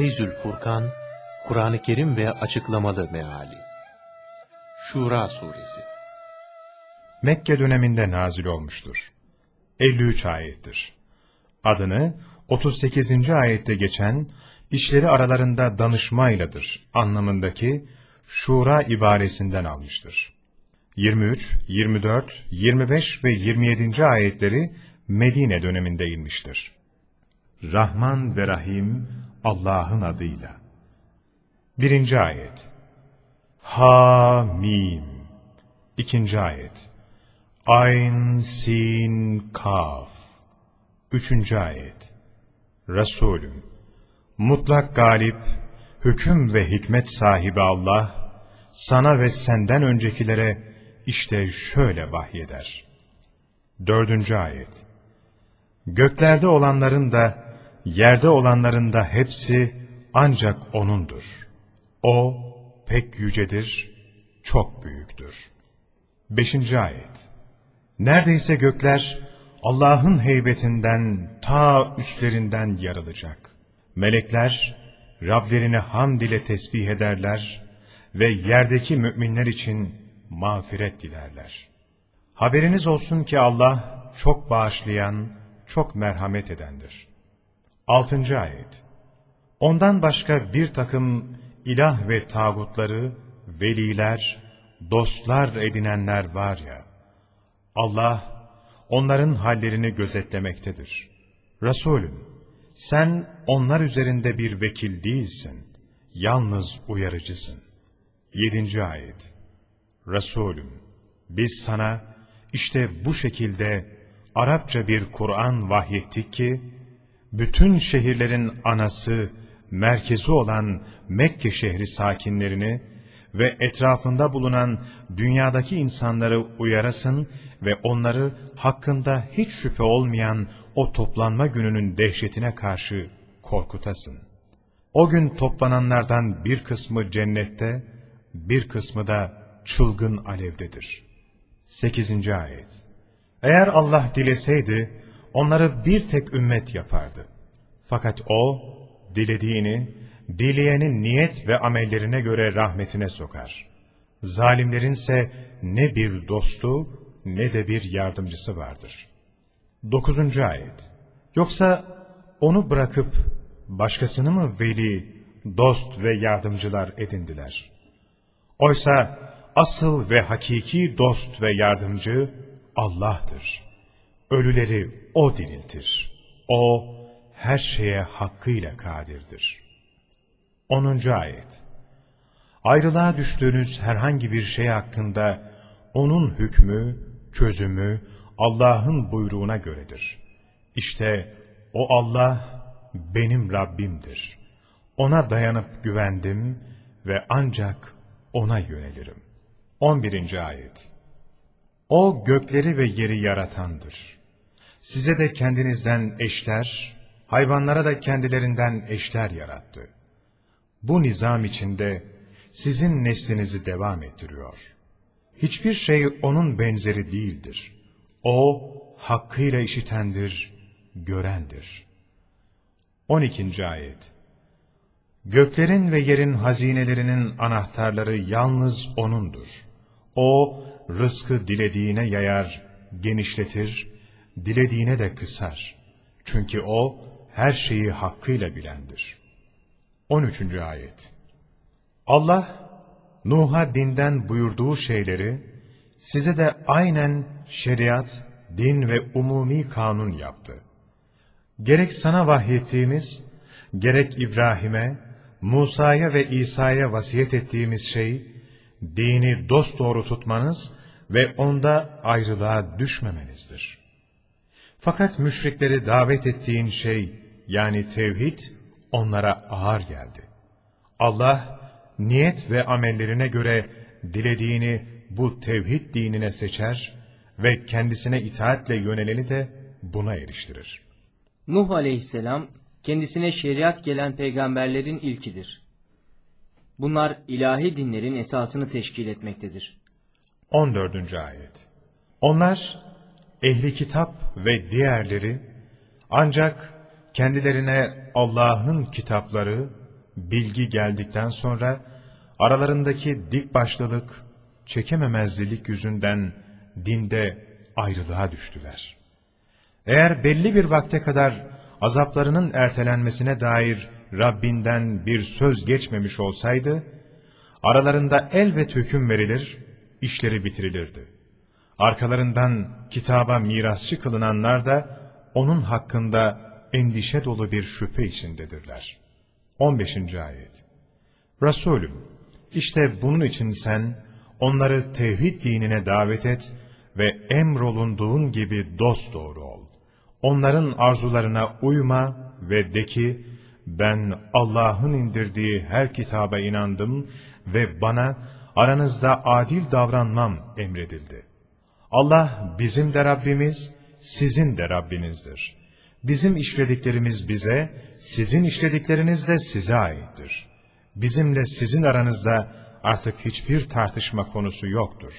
Feyzül Furkan, Kur'an-ı Kerim ve açıklamalı meali. Şura Suresi Mekke döneminde nazil olmuştur. 53 ayettir. Adını 38. ayette geçen işleri aralarında danışmayladır anlamındaki şura ibaresinden almıştır. 23, 24, 25 ve 27. ayetleri Medine döneminde inmiştir. Rahman ve Rahim Allah'ın adıyla. Birinci ayet. Ha Mim. İkinci ayet. Ayn Sin Kaf. Üçüncü ayet. Resulüm. Mutlak galip, hüküm ve hikmet sahibi Allah, sana ve senden öncekilere işte şöyle vahyeder. Dördüncü ayet. Göklerde olanların da, yerde olanların da hepsi ancak O'nundur. O pek yücedir, çok büyüktür. Beşinci ayet. Neredeyse gökler Allah'ın heybetinden ta üstlerinden yarılacak. Melekler Rablerini hamd ile tesbih ederler ve yerdeki müminler için mağfiret dilerler. Haberiniz olsun ki Allah çok bağışlayan, çok merhamet edendir. Altıncı ayet. Ondan başka bir takım ilah ve tağutları, veliler, dostlar edinenler var ya, Allah onların hallerini gözetlemektedir. Resulüm, sen onlar üzerinde bir vekil değilsin, yalnız uyarıcısın. Yedinci ayet. Resulüm, biz sana işte bu şekilde Arapça bir Kur'an vahyettik ki, bütün şehirlerin anası, merkezi olan Mekke şehri sakinlerini ve etrafında bulunan dünyadaki insanları uyarasın ve onları hakkında hiç şüphe olmayan o toplanma gününün dehşetine karşı korkutasın. O gün toplananlardan bir kısmı cennette, bir kısmı da çılgın alevdedir. 8. Ayet Eğer Allah dileseydi, onları bir tek ümmet yapardı. Fakat O, dilediğini, dileyenin niyet ve amellerine göre rahmetine sokar. Zalimlerinse ne bir dostu ne de bir yardımcısı vardır. 9. Ayet Yoksa onu bırakıp başkasını mı veli, dost ve yardımcılar edindiler? Oysa asıl ve hakiki dost ve yardımcı Allah'tır. Ölüleri O diriltir. O her şeye hakkıyla kadirdir. 10. Ayet Ayrılığa düştüğünüz herhangi bir şey hakkında onun hükmü, çözümü Allah'ın buyruğuna göredir. İşte o Allah benim Rabbimdir. Ona dayanıp güvendim ve ancak ona yönelirim. 11. Ayet O gökleri ve yeri yaratandır. Size de kendinizden eşler, hayvanlara da kendilerinden eşler yarattı. Bu nizam içinde sizin neslinizi devam ettiriyor. Hiçbir şey onun benzeri değildir. O, hakkıyla işitendir, görendir. 12. Ayet Göklerin ve yerin hazinelerinin anahtarları yalnız O'nundur. O, rızkı dilediğine yayar, genişletir, dilediğine de kısar. Çünkü O, her şeyi hakkıyla bilendir. 13. Ayet Allah, Nuh'a dinden buyurduğu şeyleri, size de aynen şeriat, din ve umumi kanun yaptı. Gerek sana vahyettiğimiz, gerek İbrahim'e, Musa'ya ve İsa'ya vasiyet ettiğimiz şey, dini dosdoğru tutmanız ve onda ayrılığa düşmemenizdir. Fakat müşrikleri davet ettiğin şey, yani tevhid, onlara ağır geldi. Allah, niyet ve amellerine göre dilediğini bu tevhid dinine seçer ve kendisine itaatle yöneleni de buna eriştirir. Nuh aleyhisselam kendisine şeriat gelen peygamberlerin ilkidir. Bunlar ilahi dinlerin esasını teşkil etmektedir. 14. Ayet Onlar, ehli kitap ve diğerleri, ancak kendilerine Allah'ın kitapları, bilgi geldikten sonra aralarındaki dik başlılık, çekememezlilik yüzünden dinde ayrılığa düştüler. Eğer belli bir vakte kadar azaplarının ertelenmesine dair Rabbinden bir söz geçmemiş olsaydı, aralarında elbet hüküm verilir, işleri bitirilirdi. Arkalarından kitaba mirasçı kılınanlar da onun hakkında endişe dolu bir şüphe içindedirler. 15. Ayet Resulüm, işte bunun için sen onları tevhid dinine davet et ve emrolunduğun gibi dosdoğru ol. Onların arzularına uyma ve de ki, ben Allah'ın indirdiği her kitaba inandım ve bana aranızda adil davranmam emredildi. Allah bizim de Rabbimiz, sizin de Rabbinizdir. Bizim işlediklerimiz bize, sizin işledikleriniz de size aittir. Bizimle sizin aranızda artık hiçbir tartışma konusu yoktur.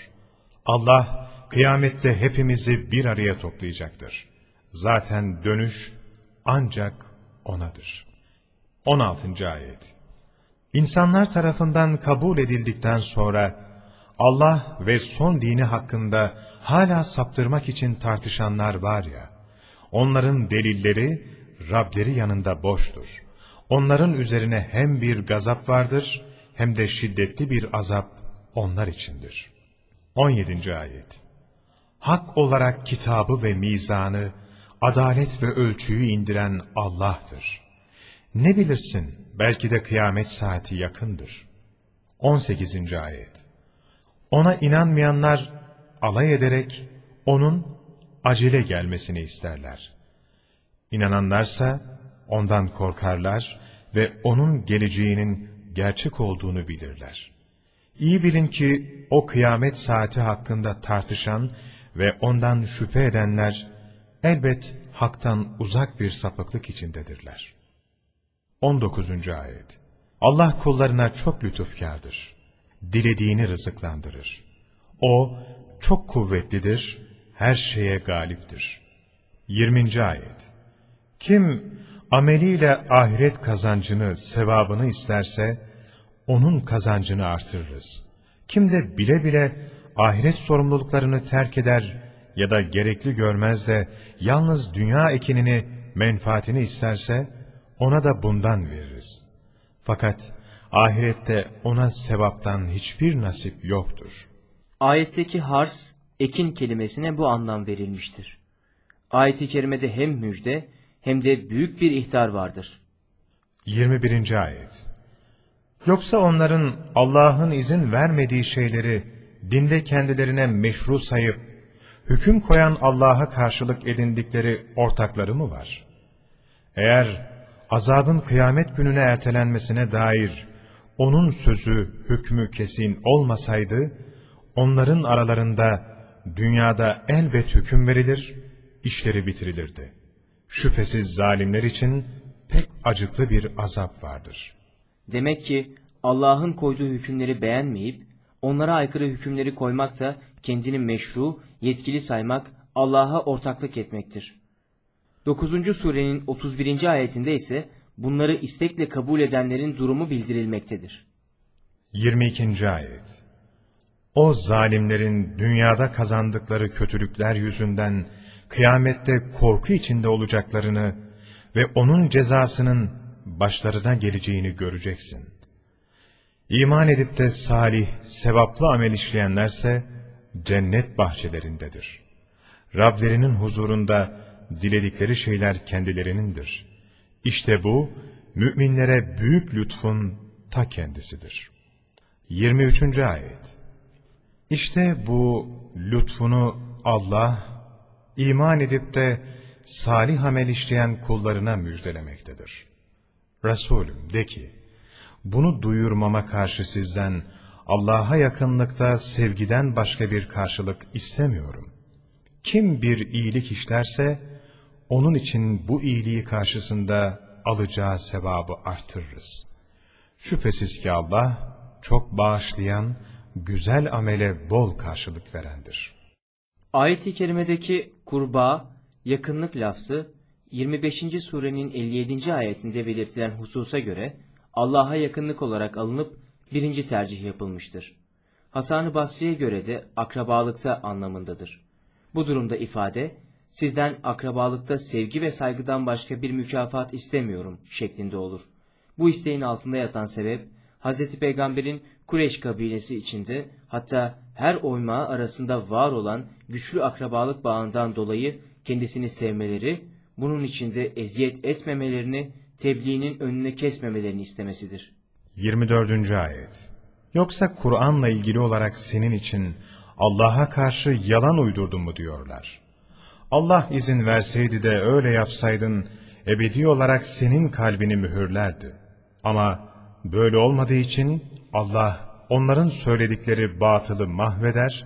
Allah kıyamette hepimizi bir araya toplayacaktır. Zaten dönüş ancak O'nadır. 16. Ayet İnsanlar tarafından kabul edildikten sonra Allah ve son dini hakkında hala saptırmak için tartışanlar var ya, onların delilleri Rableri yanında boştur. Onların üzerine hem bir gazap vardır hem de şiddetli bir azap onlar içindir. 17. Ayet Hak olarak kitabı ve mizanı, adalet ve ölçüyü indiren Allah'tır. Ne bilirsin, belki de kıyamet saati yakındır. 18. Ayet Ona inanmayanlar alay ederek onun acele gelmesini isterler. İnananlarsa ondan korkarlar ve onun geleceğinin gerçek olduğunu bilirler. İyi bilin ki o kıyamet saati hakkında tartışan ve ondan şüphe edenler elbet haktan uzak bir sapıklık içindedirler. 19. Ayet Allah kullarına çok lütufkardır. Dilediğini rızıklandırır. O çok kuvvetlidir, her şeye galiptir. 20. Ayet Kim ameliyle ahiret kazancını, sevabını isterse, onun kazancını artırırız. Kim de bile bile ahiret sorumluluklarını terk eder ya da gerekli görmez de yalnız dünya ekinini, menfaatini isterse, ona da bundan veririz. Fakat ahirette ona sevaptan hiçbir nasip yoktur. Ayetteki hars, ekin kelimesine bu anlam verilmiştir. Ayet-i kerimede hem müjde hem de büyük bir ihtar vardır. 21. Ayet Yoksa onların Allah'ın izin vermediği şeyleri dinde kendilerine meşru sayıp, hüküm koyan Allah'a karşılık edindikleri ortakları mı var? Eğer azabın kıyamet gününe ertelenmesine dair onun sözü, hükmü kesin olmasaydı, onların aralarında dünyada elbet hüküm verilir, işleri bitirilirdi. Şüphesiz zalimler için pek acıklı bir azap vardır. Demek ki Allah'ın koyduğu hükümleri beğenmeyip onlara aykırı hükümleri koymak da kendini meşru, yetkili saymak, Allah'a ortaklık etmektir. 9. surenin 31. ayetinde ise bunları istekle kabul edenlerin durumu bildirilmektedir. 22. Ayet O zalimlerin dünyada kazandıkları kötülükler yüzünden kıyamette korku içinde olacaklarını ve onun cezasının başlarına geleceğini göreceksin. İman edip de salih, sevaplı amel işleyenlerse cennet bahçelerindedir. Rablerinin huzurunda diledikleri şeyler kendilerinindir. İşte bu, müminlere büyük lütfun ta kendisidir. 23. Ayet İşte bu lütfunu Allah, iman edip de salih amel işleyen kullarına müjdelemektedir. Resulüm de ki, bunu duyurmama karşı sizden Allah'a yakınlıkta sevgiden başka bir karşılık istemiyorum. Kim bir iyilik işlerse, onun için bu iyiliği karşısında alacağı sevabı artırırız. Şüphesiz ki Allah çok bağışlayan, güzel amele bol karşılık verendir. Ayet-i kerimedeki kurba, yakınlık lafzı 25. surenin 57. ayetinde belirtilen hususa göre Allah'a yakınlık olarak alınıp birinci tercih yapılmıştır. Hasan-ı Basri'ye göre de akrabalıkta anlamındadır. Bu durumda ifade, sizden akrabalıkta sevgi ve saygıdan başka bir mükafat istemiyorum şeklinde olur. Bu isteğin altında yatan sebep, Hz. Peygamber'in Kureyş kabilesi içinde hatta her oymağı arasında var olan güçlü akrabalık bağından dolayı kendisini sevmeleri, bunun içinde eziyet etmemelerini, tebliğinin önüne kesmemelerini istemesidir. 24. Ayet Yoksa Kur'an'la ilgili olarak senin için Allah'a karşı yalan uydurdun mu diyorlar. Allah izin verseydi de öyle yapsaydın, ebedi olarak senin kalbini mühürlerdi. Ama böyle olmadığı için Allah onların söyledikleri batılı mahveder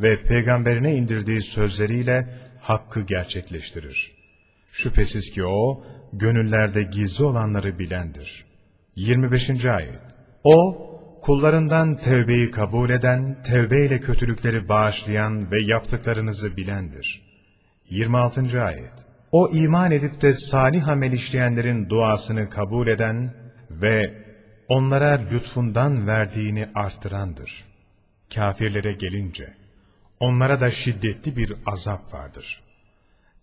ve peygamberine indirdiği sözleriyle hakkı gerçekleştirir. Şüphesiz ki o, gönüllerde gizli olanları bilendir. 25. Ayet O, kullarından tevbeyi kabul eden, tevbeyle kötülükleri bağışlayan ve yaptıklarınızı bilendir. 26. Ayet O iman edip de salih amel işleyenlerin duasını kabul eden ve onlara lütfundan verdiğini arttırandır. Kafirlere gelince, onlara da şiddetli bir azap vardır.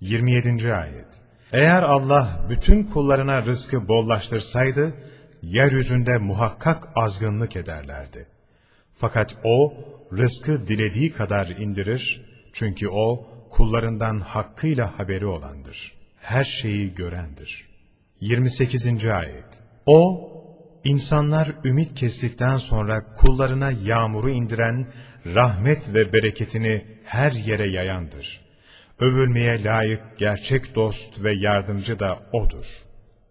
27. Ayet Eğer Allah bütün kullarına rızkı bollaştırsaydı, yeryüzünde muhakkak azgınlık ederlerdi. Fakat O, rızkı dilediği kadar indirir, çünkü O, kullarından hakkıyla haberi olandır. Her şeyi görendir. 28. Ayet O, insanlar ümit kestikten sonra kullarına yağmuru indiren, rahmet ve bereketini her yere yayandır. Övülmeye layık gerçek dost ve yardımcı da O'dur.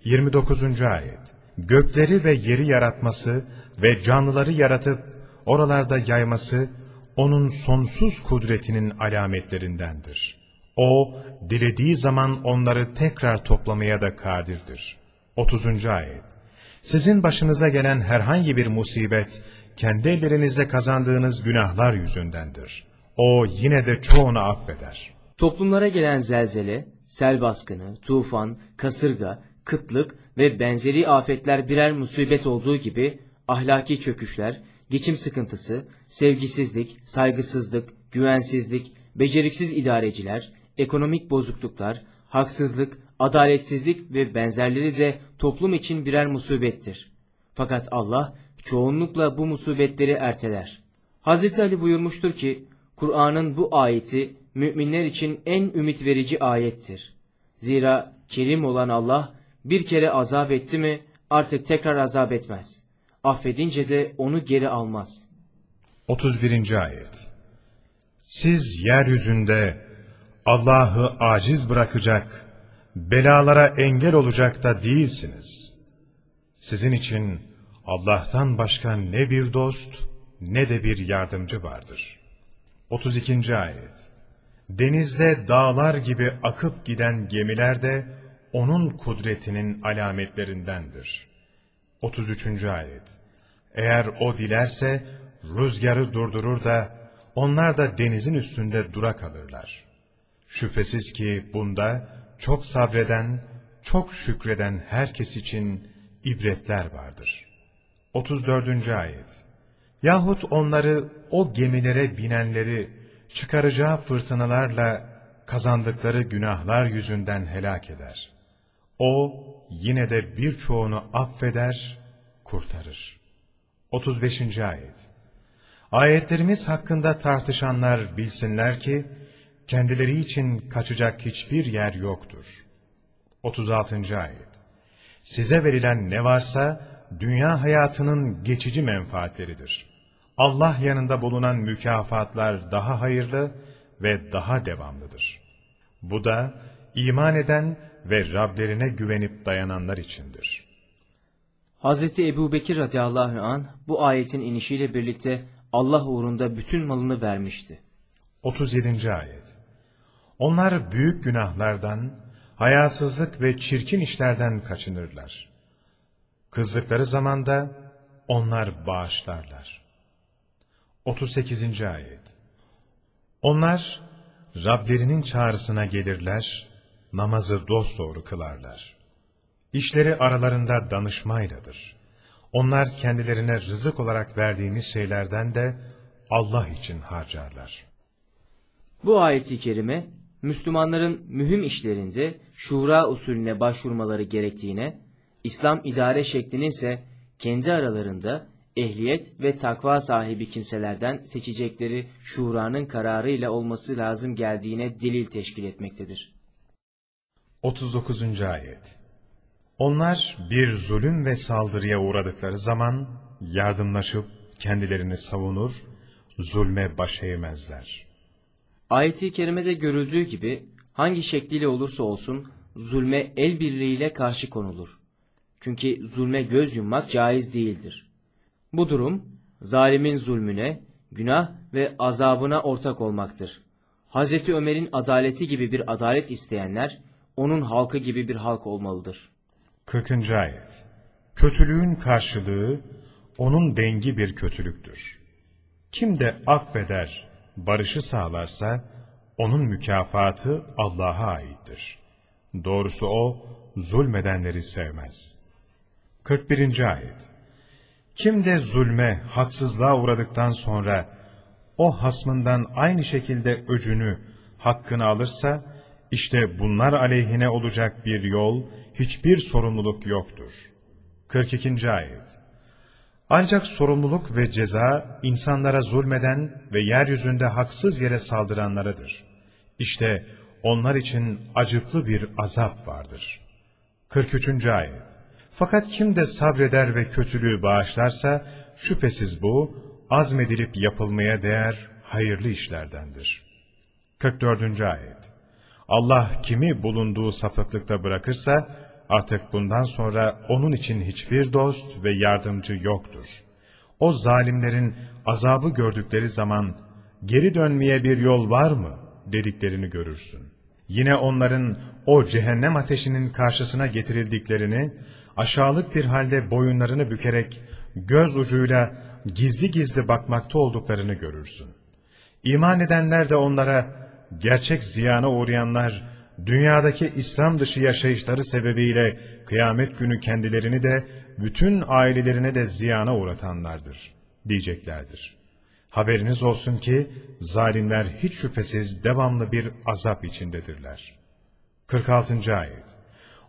29. Ayet Gökleri ve yeri yaratması ve canlıları yaratıp oralarda yayması, O'nun sonsuz kudretinin alametlerindendir. O, dilediği zaman onları tekrar toplamaya da kadirdir. 30. Ayet Sizin başınıza gelen herhangi bir musibet, kendi ellerinizle kazandığınız günahlar yüzündendir. O yine de çoğunu affeder. Toplumlara gelen zelzele, sel baskını, tufan, kasırga, kıtlık ve benzeri afetler birer musibet olduğu gibi ahlaki çöküşler, geçim sıkıntısı, sevgisizlik, saygısızlık, güvensizlik, beceriksiz idareciler, ekonomik bozukluklar, haksızlık, adaletsizlik ve benzerleri de toplum için birer musibettir. Fakat Allah çoğunlukla bu musibetleri erteler. Hz. Ali buyurmuştur ki, Kur'an'ın bu ayeti müminler için en ümit verici ayettir. Zira kerim olan Allah bir kere azap etti mi artık tekrar azap etmez. Affedince de onu geri almaz. 31. Ayet Siz yeryüzünde Allah'ı aciz bırakacak, belalara engel olacak da değilsiniz. Sizin için Allah'tan başka ne bir dost ne de bir yardımcı vardır. 32. Ayet Denizde dağlar gibi akıp giden gemiler de onun kudretinin alametlerindendir. 33. Ayet Eğer o dilerse rüzgarı durdurur da onlar da denizin üstünde dura kalırlar. Şüphesiz ki bunda çok sabreden, çok şükreden herkes için ibretler vardır. 34. Ayet Yahut onları, o gemilere binenleri, çıkaracağı fırtınalarla kazandıkları günahlar yüzünden helak eder. O, yine de birçoğunu affeder, kurtarır. 35. Ayet Ayetlerimiz hakkında tartışanlar bilsinler ki, kendileri için kaçacak hiçbir yer yoktur. 36. Ayet Size verilen ne varsa, dünya hayatının geçici menfaatleridir. Allah yanında bulunan mükafatlar daha hayırlı ve daha devamlıdır. Bu da, iman eden ve Rablerine güvenip dayananlar içindir. Hz. Ebu Bekir radıyallahu an bu ayetin inişiyle birlikte Allah uğrunda bütün malını vermişti. 37. Ayet Onlar büyük günahlardan, hayasızlık ve çirkin işlerden kaçınırlar. Kızdıkları zamanda onlar bağışlarlar. 38. Ayet Onlar Rablerinin çağrısına gelirler, namazı dosdoğru kılarlar. İşleri aralarında danışmayladır. Onlar kendilerine rızık olarak verdiğimiz şeylerden de Allah için harcarlar. Bu ayeti kerime Müslümanların mühim işlerinde şura usulüne başvurmaları gerektiğine, İslam idare şeklinin ise kendi aralarında ehliyet ve takva sahibi kimselerden seçecekleri şuranın kararıyla olması lazım geldiğine delil teşkil etmektedir. 39. Ayet Onlar bir zulüm ve saldırıya uğradıkları zaman yardımlaşıp kendilerini savunur, zulme baş eğmezler. Ayet-i kerimede görüldüğü gibi hangi şekliyle olursa olsun zulme el birliğiyle karşı konulur. Çünkü zulme göz yummak caiz değildir. Bu durum zalimin zulmüne, günah ve azabına ortak olmaktır. Hazreti Ömer'in adaleti gibi bir adalet isteyenler onun halkı gibi bir halk olmalıdır. 40. Ayet Kötülüğün karşılığı onun dengi bir kötülüktür. Kim de affeder, barışı sağlarsa onun mükafatı Allah'a aittir. Doğrusu o zulmedenleri sevmez. 41. Ayet Kim de zulme, haksızlığa uğradıktan sonra o hasmından aynı şekilde öcünü, hakkını alırsa, işte bunlar aleyhine olacak bir yol, hiçbir sorumluluk yoktur. 42. Ayet Ancak sorumluluk ve ceza insanlara zulmeden ve yeryüzünde haksız yere saldıranlarıdır. İşte onlar için acıklı bir azap vardır. 43. Ayet Fakat kim de sabreder ve kötülüğü bağışlarsa, şüphesiz bu, azmedilip yapılmaya değer hayırlı işlerdendir. 44. Ayet Allah kimi bulunduğu sapıklıkta bırakırsa, artık bundan sonra onun için hiçbir dost ve yardımcı yoktur. O zalimlerin azabı gördükleri zaman, geri dönmeye bir yol var mı dediklerini görürsün. Yine onların o cehennem ateşinin karşısına getirildiklerini, aşağılık bir halde boyunlarını bükerek göz ucuyla gizli gizli bakmakta olduklarını görürsün. İman edenler de onlara, gerçek ziyana uğrayanlar, dünyadaki İslam dışı yaşayışları sebebiyle kıyamet günü kendilerini de, bütün ailelerine de ziyana uğratanlardır, diyeceklerdir. Haberiniz olsun ki, zalimler hiç şüphesiz devamlı bir azap içindedirler. 46. Ayet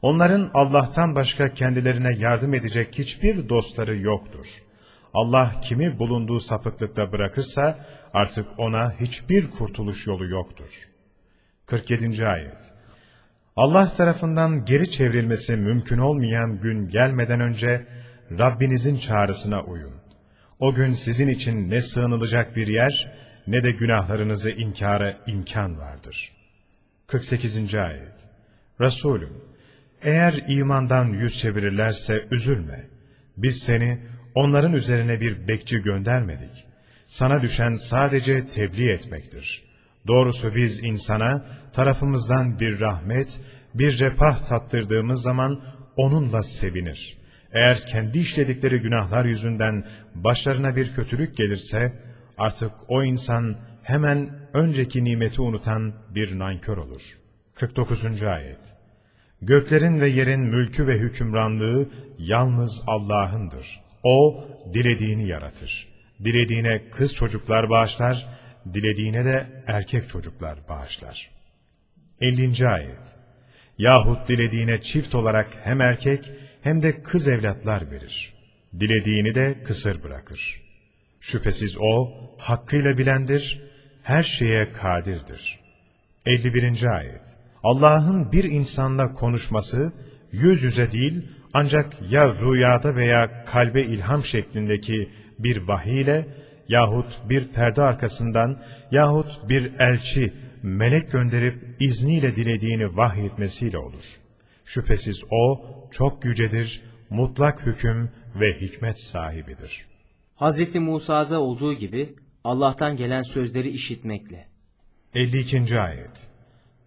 Onların Allah'tan başka kendilerine yardım edecek hiçbir dostları yoktur. Allah kimi bulunduğu sapıklıkta bırakırsa artık ona hiçbir kurtuluş yolu yoktur. 47. Ayet Allah tarafından geri çevrilmesi mümkün olmayan gün gelmeden önce Rabbinizin çağrısına uyun. O gün sizin için ne sığınılacak bir yer ne de günahlarınızı inkara imkan vardır. 48. Ayet Resulüm, eğer imandan yüz çevirirlerse üzülme. Biz seni onların üzerine bir bekçi göndermedik. Sana düşen sadece tebliğ etmektir. Doğrusu biz insana tarafımızdan bir rahmet, bir refah tattırdığımız zaman onunla sevinir. Eğer kendi işledikleri günahlar yüzünden başlarına bir kötülük gelirse, artık o insan hemen önceki nimeti unutan bir nankör olur. 49. Ayet Göklerin ve yerin mülkü ve hükümranlığı yalnız Allah'ındır. O, dilediğini yaratır. Dilediğine kız çocuklar bağışlar, dilediğine de erkek çocuklar bağışlar. 50. Ayet Yahut dilediğine çift olarak hem erkek hem de kız evlatlar verir. Dilediğini de kısır bırakır. Şüphesiz O, hakkıyla bilendir, her şeye kadirdir. 51. Ayet Allah'ın bir insanla konuşması, yüz yüze değil, ancak ya rüyada veya kalbe ilham şeklindeki bir vahiy ile yahut bir perde arkasından yahut bir elçi, melek gönderip izniyle dilediğini vahyetmesiyle olur. Şüphesiz o çok yücedir, mutlak hüküm ve hikmet sahibidir. Hz. Musa'da olduğu gibi Allah'tan gelen sözleri işitmekle. 52. Ayet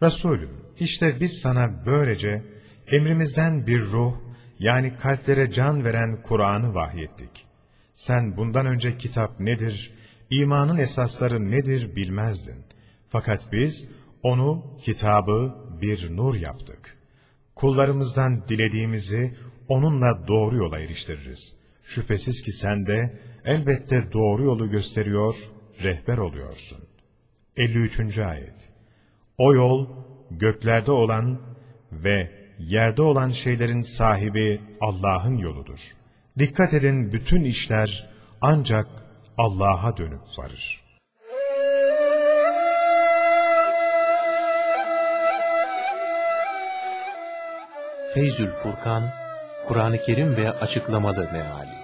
Resulüm, işte biz sana böylece emrimizden bir ruh, yani kalplere can veren Kur'an'ı vahyettik. Sen bundan önce kitap nedir, imanın esasları nedir bilmezdin. Fakat biz onu, kitabı bir nur yaptık. Kullarımızdan dilediğimizi onunla doğru yola eriştiririz. Şüphesiz ki sen de elbette doğru yolu gösteriyor, rehber oluyorsun. 53. Ayet O yol, göklerde olan ve yerde olan şeylerin sahibi Allah'ın yoludur. Dikkat edin bütün işler ancak Allah'a dönüp varır. Feyzül Furkan, Kur'an-ı Kerim ve açıklamalı meali.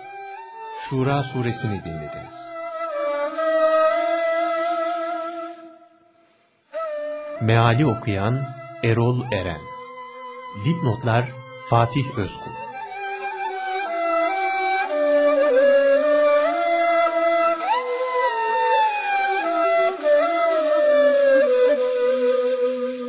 Şura suresini dinlediniz. Meali okuyan Erol Eren. Dipnotlar Fatih Özkul.